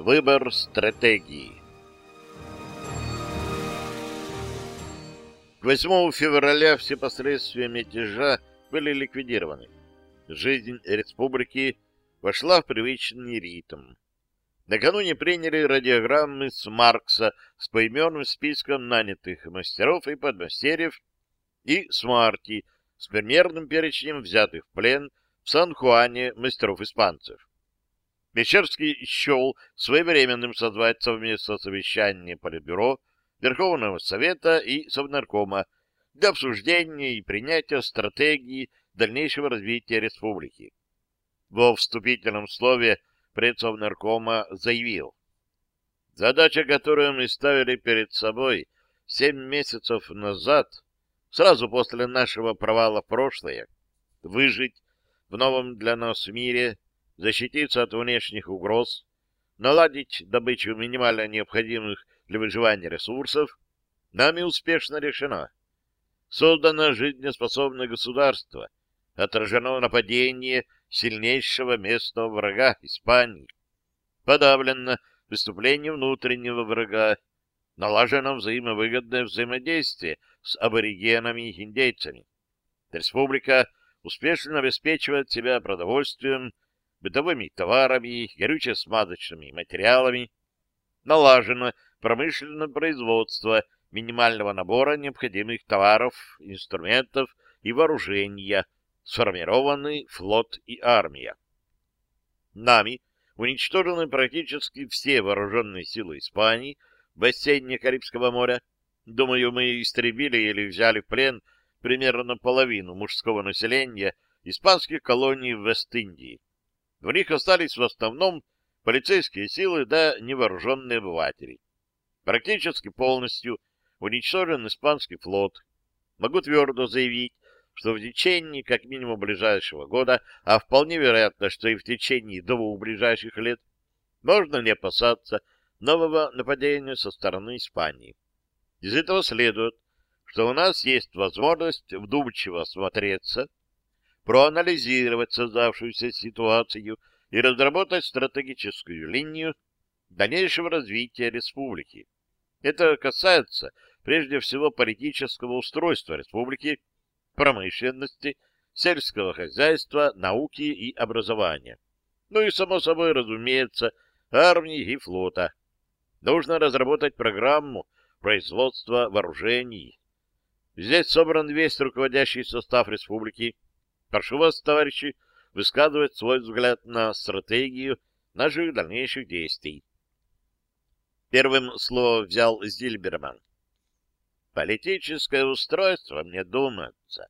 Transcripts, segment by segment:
Выбор стратегии К 8 февраля все последствия мятежа были ликвидированы. Жизнь республики вошла в привычный ритм. Накануне приняли радиограммы с Маркса с поименным списком нанятых мастеров и подмастерьев и с Марти с примерным перечнем взятых в плен в Сан-Хуане мастеров-испанцев. Мещерский счел своевременным созвать совместное совещание Политбюро, Верховного Совета и Совнаркома для обсуждения и принятия стратегии дальнейшего развития республики. Во вступительном слове предсовнаркома заявил, «Задача, которую мы ставили перед собой семь месяцев назад, сразу после нашего провала в прошлое, выжить в новом для нас мире – защититься от внешних угроз, наладить добычу минимально необходимых для выживания ресурсов, нами успешно решено. Создано жизнеспособное государство, отражено нападение сильнейшего местного врага Испании, подавлено выступление внутреннего врага, налажено взаимовыгодное взаимодействие с аборигенами и индейцами. Республика успешно обеспечивает себя продовольствием бытовыми товарами, горюче-смазочными материалами. Налажено промышленное производство минимального набора необходимых товаров, инструментов и вооружения, сформированы флот и армия. Нами уничтожены практически все вооруженные силы Испании в бассейне Карибского моря. Думаю, мы истребили или взяли в плен примерно половину мужского населения испанских колоний в Вест-Индии. В них остались в основном полицейские силы да невооруженные обыватели. Практически полностью уничтожен испанский флот. Могу твердо заявить, что в течение как минимум ближайшего года, а вполне вероятно, что и в течение двух ближайших лет, можно не опасаться нового нападения со стороны Испании. Из этого следует, что у нас есть возможность вдумчиво осмотреться, проанализировать создавшуюся ситуацию и разработать стратегическую линию дальнейшего развития республики. Это касается прежде всего политического устройства республики, промышленности, сельского хозяйства, науки и образования. Ну и, само собой, разумеется, армии и флота. Нужно разработать программу производства вооружений. Здесь собран весь руководящий состав республики, Прошу вас, товарищи, высказывать свой взгляд на стратегию наших дальнейших действий. Первым слово взял Зильберман. Политическое устройство, мне думается,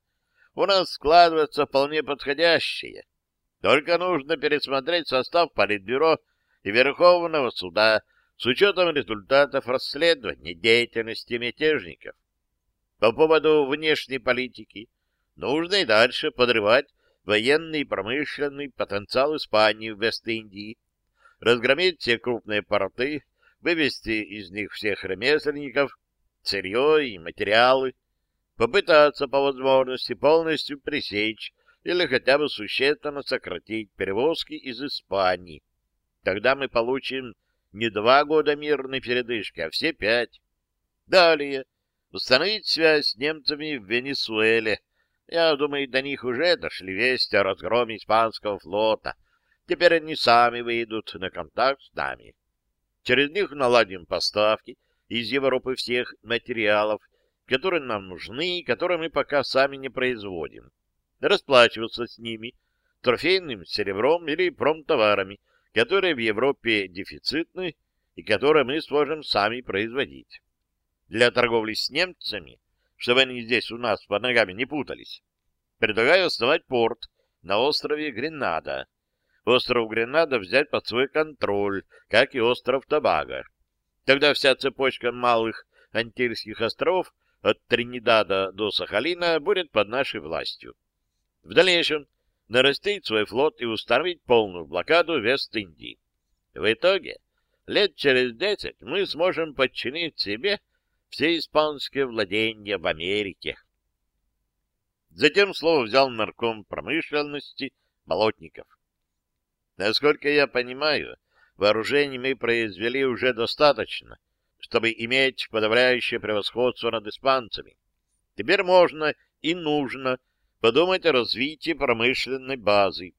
у нас складывается вполне подходящее. Только нужно пересмотреть состав Политбюро и Верховного суда с учетом результатов расследования деятельности мятежников. По поводу внешней политики – нужно и дальше подрывать военный и промышленный потенциал Испании в Вест-Индии, разгромить все крупные порты, вывести из них всех ремесленников, сырье и материалы, попытаться по возможности полностью пресечь или хотя бы существенно сократить перевозки из Испании. Тогда мы получим не два года мирной передышки, а все пять. Далее установить связь с немцами в Венесуэле, я думаю, до них уже дошли вести о разгроме испанского флота. Теперь они сами выйдут на контакт с нами. Через них наладим поставки из Европы всех материалов, которые нам нужны и которые мы пока сами не производим. Расплачиваться с ними трофейным серебром или промтоварами, которые в Европе дефицитны и которые мы сможем сами производить. Для торговли с немцами чтобы они здесь у нас под ногами не путались. Предлагаю основать порт на острове Гренада. Остров Гренада взять под свой контроль, как и остров Табага. Тогда вся цепочка малых Антильских островов от Тринидада до Сахалина будет под нашей властью. В дальнейшем нарастить свой флот и установить полную блокаду Вест-Индии. В итоге, лет через десять мы сможем подчинить себе все испанские владения в Америке. Затем слово взял нарком промышленности Болотников. Насколько я понимаю, вооружений мы произвели уже достаточно, чтобы иметь подавляющее превосходство над испанцами. Теперь можно и нужно подумать о развитии промышленной базы.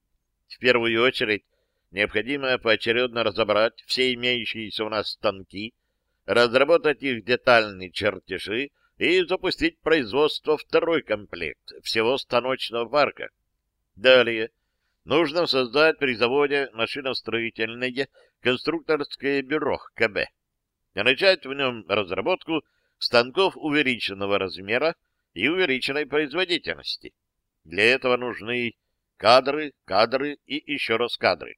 В первую очередь необходимо поочередно разобрать все имеющиеся у нас станки, разработать их детальные чертежи и запустить производство второй комплект всего станочного парка. Далее нужно создать при заводе машиностроительное конструкторское бюро КБ и начать в нем разработку станков увеличенного размера и увеличенной производительности. Для этого нужны кадры, кадры и еще раз кадры.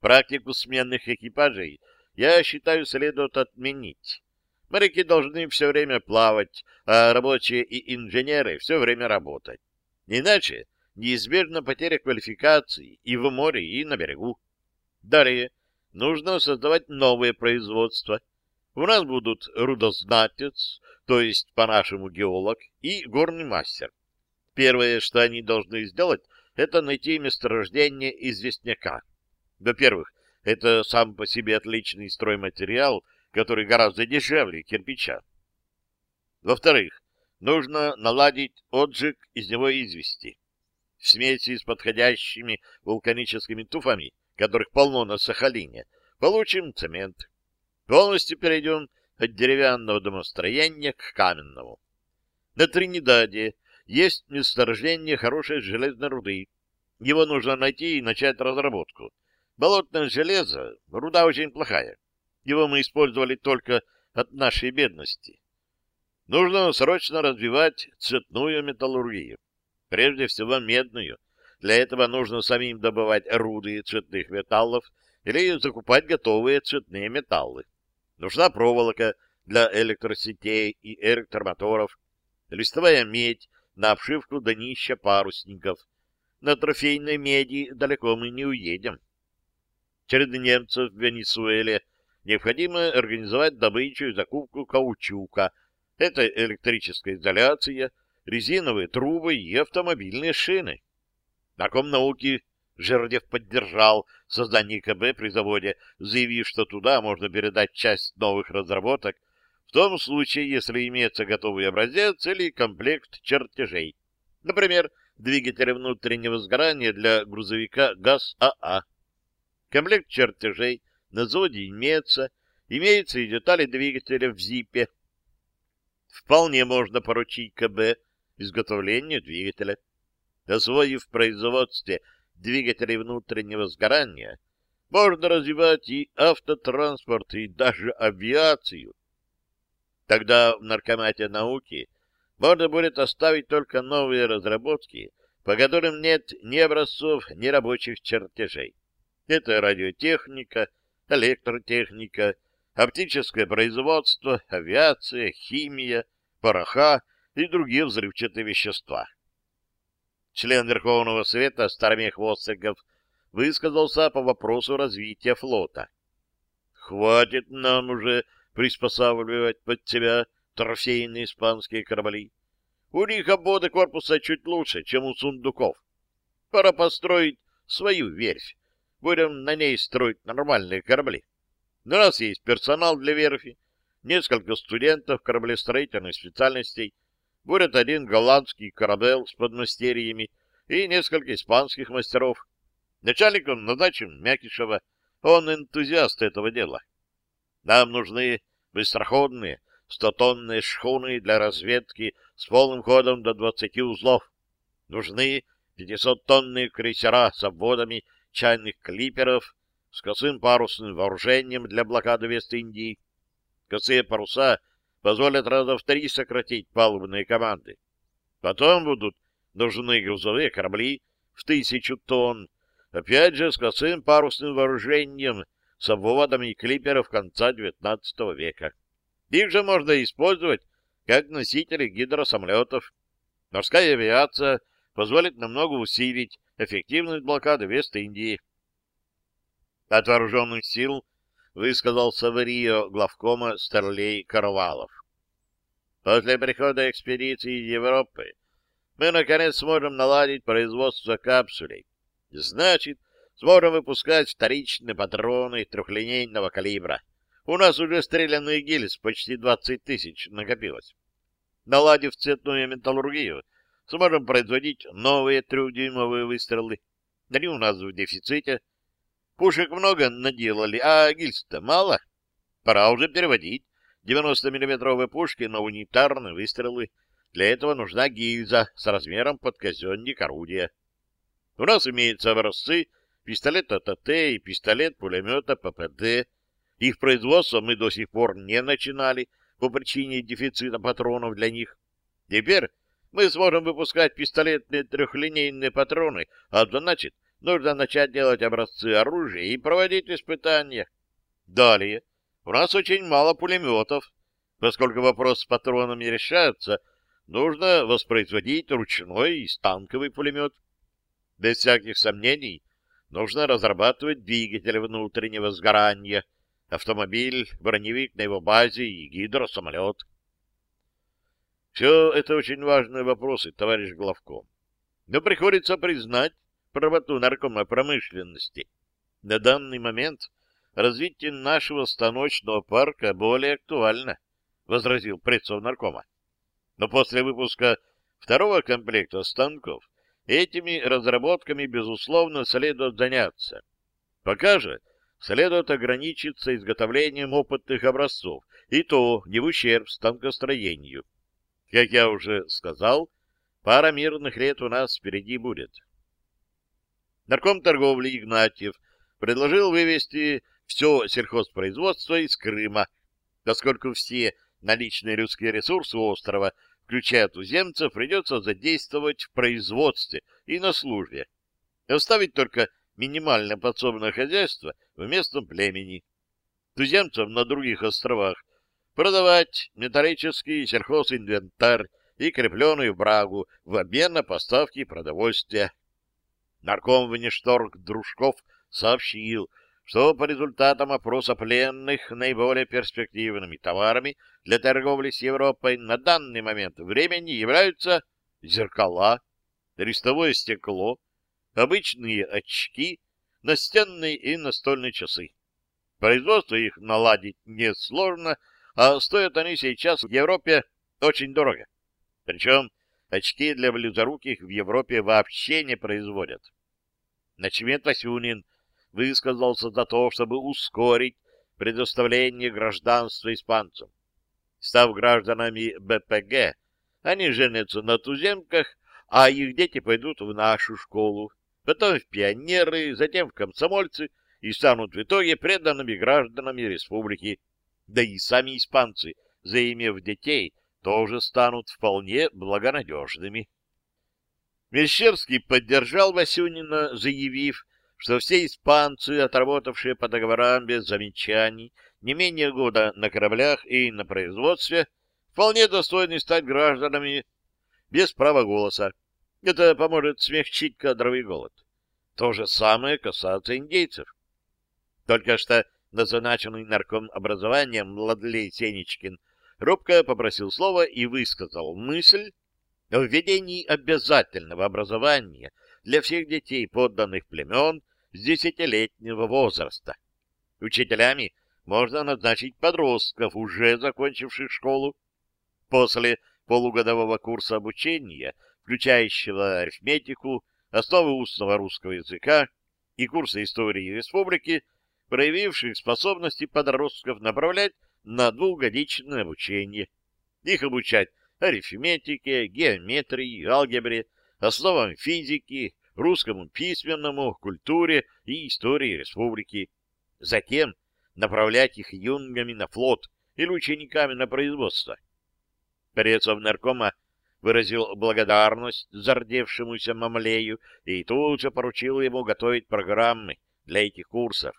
Практику сменных экипажей я считаю следует отменить. Моряки должны все время плавать, а рабочие и инженеры все время работать. Иначе неизбежна потеря квалификации и в море, и на берегу. Далее нужно создавать новые производства. У нас будут рудознатец, то есть по-нашему геолог, и горный мастер. Первое, что они должны сделать, это найти месторождение известняка. Во-первых, это сам по себе отличный стройматериал, который гораздо дешевле кирпича. Во-вторых, нужно наладить отжиг из него извести. В смеси с подходящими вулканическими туфами, которых полно на Сахалине, получим цемент. Полностью перейдем от деревянного домостроения к каменному. На Тринидаде есть месторождение хорошей железной руды. Его нужно найти и начать разработку. Болотное железо — руда очень плохая. Его мы использовали только от нашей бедности. Нужно срочно развивать цветную металлургию. Прежде всего медную. Для этого нужно самим добывать руды цветных металлов или закупать готовые цветные металлы. Нужна проволока для электросетей и электромоторов, листовая медь на обшивку днища парусников. На трофейной меди далеко мы не уедем. Через немцев в Венесуэле необходимо организовать добычу и закупку каучука. Это электрическая изоляция, резиновые трубы и автомобильные шины. На науки Жердев поддержал создание КБ при заводе, заявив, что туда можно передать часть новых разработок в том случае, если имеется готовый образец или комплект чертежей. Например, двигатель внутреннего сгорания для грузовика ГАЗ-АА. Комплект чертежей на заводе имеется, имеются и детали двигателя в ЗИПе. Вполне можно поручить КБ изготовление двигателя. Освоив в производстве двигателей внутреннего сгорания, можно развивать и автотранспорт, и даже авиацию. Тогда в наркомате науки можно будет оставить только новые разработки, по которым нет ни образцов, ни рабочих чертежей. Это радиотехника, электротехника, оптическое производство, авиация, химия, пороха и другие взрывчатые вещества. Член Верховного Совета Старомех Восцегов высказался по вопросу развития флота. «Хватит нам уже приспосабливать под себя трофейные испанские корабли. У них обводы корпуса чуть лучше, чем у сундуков. Пора построить свою верфь. Будем на ней строить нормальные корабли. У нас есть персонал для верфи, несколько студентов кораблестроительных специальностей, будет один голландский корабель с подмастерьями и несколько испанских мастеров. Начальником назначим Мякишева, он энтузиаст этого дела. Нам нужны быстроходные, стотонные шхуны для разведки с полным ходом до 20 узлов. Нужны 500-тонные крейсера с обводами чайных клиперов, с косым парусным вооружением для блокады Вест-Индии. Косые паруса позволят раза в три сократить палубные команды. Потом будут нужны грузовые корабли в тысячу тонн, опять же с косым парусным вооружением, с обводами клиперов конца XIX века. Их же можно использовать как носители гидросамолетов. Морская авиация позволит намного усилить эффективность блокады Вест-Индии. От вооруженных сил высказался в Рио главкома Старлей Карвалов. После прихода экспедиции из Европы мы, наконец, сможем наладить производство капсулей. Значит, сможем выпускать вторичные патроны трехлинейного калибра. У нас уже стрелянных гильз почти 20 тысяч накопилось. Наладив цветную металлургию, сможем производить новые трехдюймовые выстрелы. Они у нас в дефиците. Пушек много наделали, а гильз-то мало. Пора уже переводить 90-миллиметровые пушки на унитарные выстрелы. Для этого нужна гильза с размером под казенник орудия. У нас имеются образцы пистолета ТТ и пистолет-пулемета ППД. Их производство мы до сих пор не начинали по причине дефицита патронов для них. Теперь мы сможем выпускать пистолетные трехлинейные патроны, а значит, нужно начать делать образцы оружия и проводить испытания. Далее, у нас очень мало пулеметов. Поскольку вопрос с патронами решается, нужно воспроизводить ручной и станковый пулемет. Без всяких сомнений, нужно разрабатывать двигатель внутреннего сгорания, автомобиль, броневик на его базе и гидросамолет. Все это очень важные вопросы, товарищ Главко. Но приходится признать правоту наркома промышленности. На данный момент развитие нашего станочного парка более актуально, возразил предсов наркома. Но после выпуска второго комплекта станков этими разработками, безусловно, следует заняться. Пока же следует ограничиться изготовлением опытных образцов, и то не в ущерб станкостроению. Как я уже сказал, пара мирных лет у нас впереди будет. Нарком торговли Игнатьев предложил вывести все сельхозпроизводство из Крыма, поскольку все наличные людские ресурсы острова, включая туземцев, придется задействовать в производстве и на службе. Оставить только минимальное подсобное хозяйство в местном племени. Туземцам на других островах продавать металлический сельхозинвентарь и крепленную брагу в обмен на поставки продовольствия. Нарком внешторг Дружков сообщил, что по результатам опроса пленных наиболее перспективными товарами для торговли с Европой на данный момент времени являются зеркала, рестовое стекло, обычные очки, настенные и настольные часы. Производство их наладить несложно, а стоят они сейчас в Европе очень дорого. Причем очки для близоруких в Европе вообще не производят. Начмет Васюнин высказался за то, чтобы ускорить предоставление гражданства испанцам. Став гражданами БПГ, они женятся на туземках, а их дети пойдут в нашу школу, потом в пионеры, затем в комсомольцы и станут в итоге преданными гражданами республики. Да и сами испанцы, заимев детей, тоже станут вполне благонадежными. Мещерский поддержал Васюнина, заявив, что все испанцы, отработавшие по договорам без замечаний, не менее года на кораблях и на производстве, вполне достойны стать гражданами без права голоса. Это поможет смягчить кадровый голод. То же самое касается индейцев. Только что назначенный нарком образования Младлей Сенечкин робко попросил слова и высказал мысль, о введении обязательного образования для всех детей подданных племен с десятилетнего возраста. Учителями можно назначить подростков, уже закончивших школу. После полугодового курса обучения, включающего арифметику, основы устного русского языка и курсы истории республики, проявивших способности подростков направлять на двухгодичное обучение. Их обучать арифметике, геометрии, алгебре, основам физики, русскому письменному, культуре и истории республики. Затем направлять их юнгами на флот или учениками на производство. Перецов наркома выразил благодарность зардевшемуся Мамлею и тут же поручил ему готовить программы для этих курсов.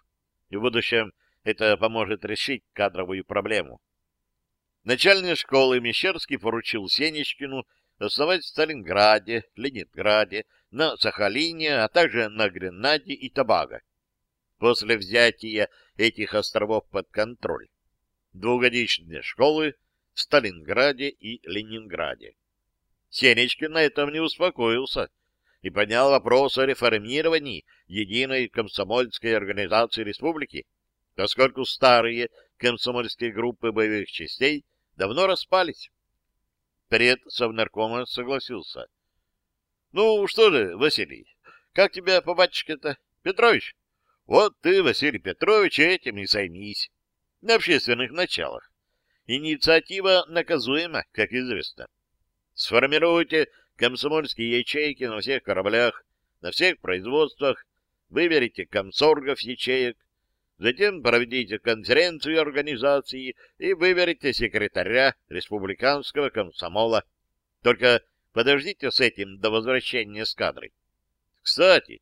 В будущем это поможет решить кадровую проблему. Начальные школы Мещерский поручил Сенечкину основать в Сталинграде, Ленинграде, на Сахалине, а также на Гренаде и Табаго. После взятия этих островов под контроль. Двухгодичные школы в Сталинграде и Ленинграде. Сенечкин на этом не успокоился и поднял вопрос о реформировании единой комсомольской организации республики, поскольку старые комсомольские группы боевых частей давно распались. Пред совнаркома согласился. — Ну, что же, Василий, как тебя по батюшке-то? Петрович? Вот ты, Василий Петрович, этим и займись. На общественных началах. Инициатива наказуема, как известно. Сформируйте комсомольские ячейки на всех кораблях, на всех производствах, выберите комсоргов ячеек, затем проведите конференцию организации и выберите секретаря республиканского комсомола. Только подождите с этим до возвращения эскадры. Кстати,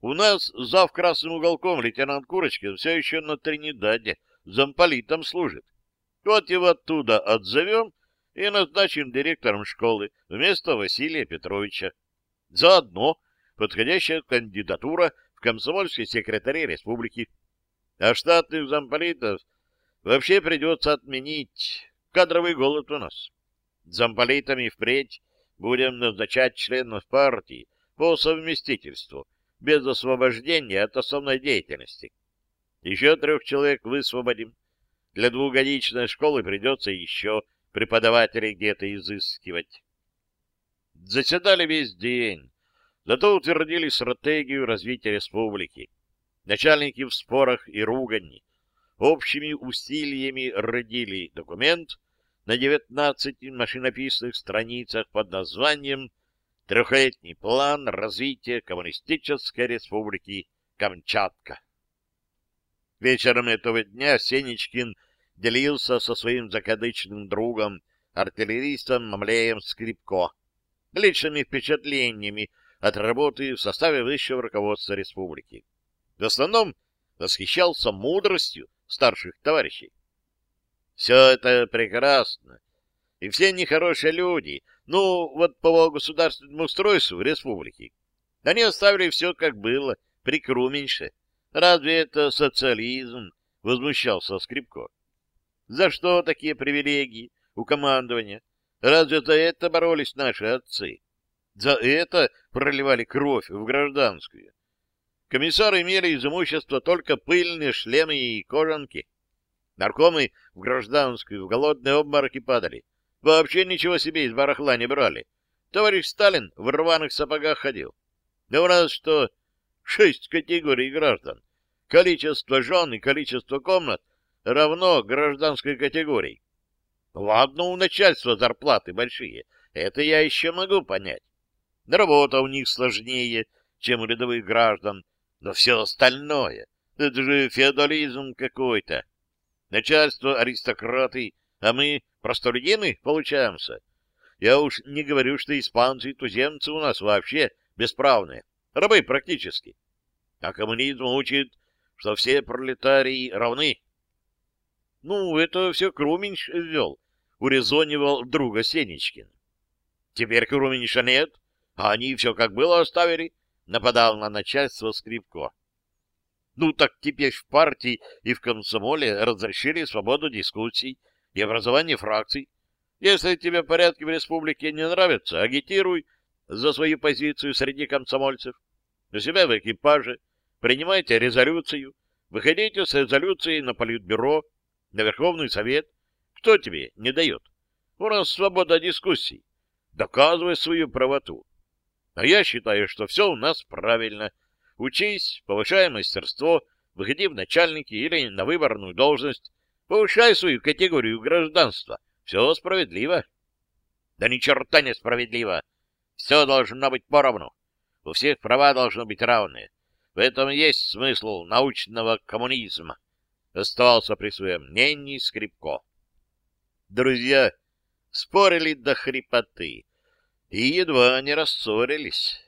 у нас зав красным уголком лейтенант Курочкин все еще на Тринидаде, замполитом служит. Вот его оттуда отзовем и назначим директором школы вместо Василия Петровича. Заодно подходящая кандидатура в комсомольские секретари республики. А штатных замполитов вообще придется отменить. Кадровый голод у нас. Замполитами впредь будем назначать членов партии по совместительству, без освобождения от основной деятельности. Еще трех человек высвободим. Для двухгодичной школы придется еще преподавателей где-то изыскивать. Заседали весь день, зато утвердили стратегию развития республики. Начальники в спорах и ругани общими усилиями родили документ на 19 машинописных страницах под названием «Трехлетний план развития Коммунистической Республики Камчатка». Вечером этого дня Сенечкин делился со своим закадычным другом, артиллеристом Мамлеем Скрипко, личными впечатлениями от работы в составе высшего руководства республики. В основном восхищался мудростью старших товарищей. Все это прекрасно, и все нехорошие люди, ну, вот по государственному устройству республики. Они оставили все, как было, при Круменьше. Разве это социализм? — возмущался Скрипко. За что такие привилегии у командования? Разве за это боролись наши отцы? За это проливали кровь в гражданскую. Комиссары имели из имущества только пыльные шлемы и кожанки. Наркомы в гражданскую, в голодные обмороки падали. Вообще ничего себе из барахла не брали. Товарищ Сталин в рваных сапогах ходил. Да у нас что? Шесть категорий граждан. Количество жен и количество комнат равно гражданской категории. Ладно, у начальства зарплаты большие, это я еще могу понять. Работа у них сложнее, чем у рядовых граждан, но все остальное — это же феодализм какой-то. Начальство аристократы, а мы простолюдины получаемся. Я уж не говорю, что испанцы и туземцы у нас вообще бесправные, рабы практически. А коммунизм учит, что все пролетарии равны. Ну, это все Круменьш ввел, урезонивал друга Сенечкин. Теперь Круменьша нет, а они все как было оставили, нападал на начальство Скрипко. Ну, так теперь в партии и в комсомоле разрешили свободу дискуссий и образование фракций. Если тебе порядки в республике не нравятся, агитируй за свою позицию среди комсомольцев. У себя в экипаже принимайте резолюцию, выходите с резолюцией на политбюро, на Верховный Совет. Кто тебе не дает? У нас свобода дискуссий. Доказывай свою правоту. А я считаю, что все у нас правильно. Учись, повышай мастерство, выходи в начальники или на выборную должность, повышай свою категорию гражданства. Все справедливо. Да ни черта не справедливо. Все должно быть поровну. У всех права должны быть равны. В этом есть смысл научного коммунизма оставался при своем мнении Скрипко. Друзья спорили до хрипоты и едва не рассорились.